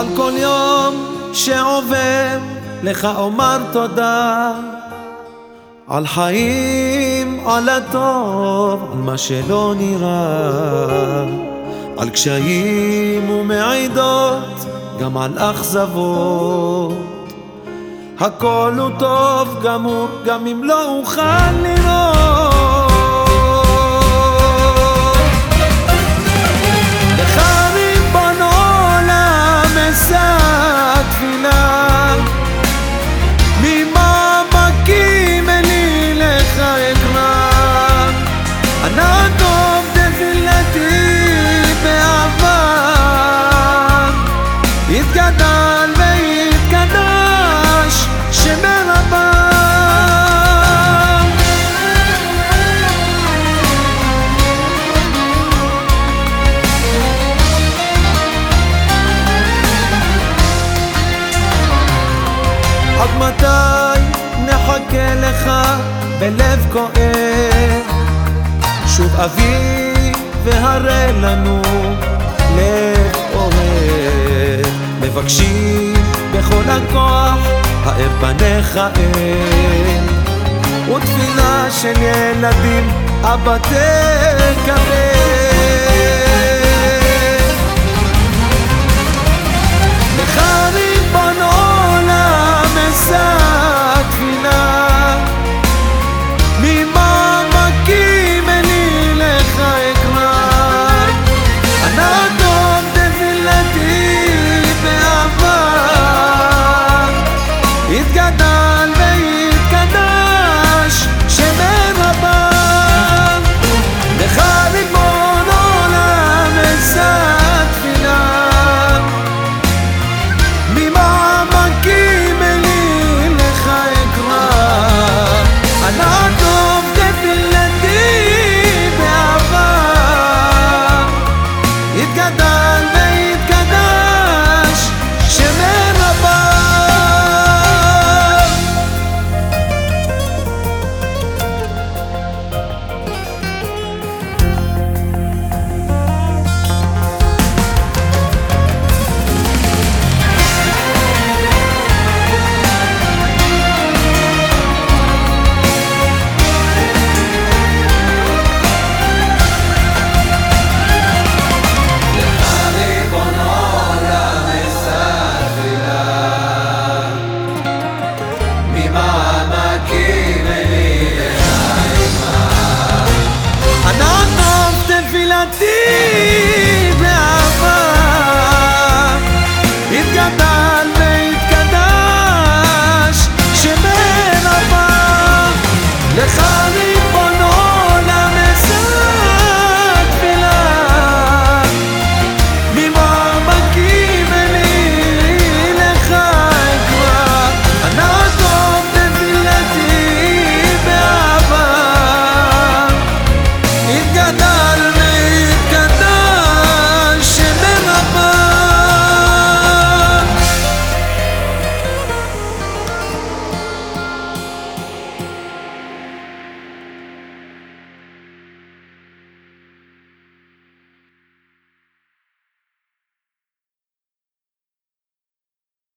על כל יום שעובר לך אומר תודה. על חיים, על הטוב, על מה שלא נראה. על קשיים ומעידות, גם על אכזבות. הכל הוא טוב גמור, גם אם לא אוכל לראות עד מתי נחכה לך בלב כואב? שוב אבי והרי לנו לב אוהב. מבקשים בכל הכוח האר פניך אל ותפילה של ילדים אבא תקבל ti.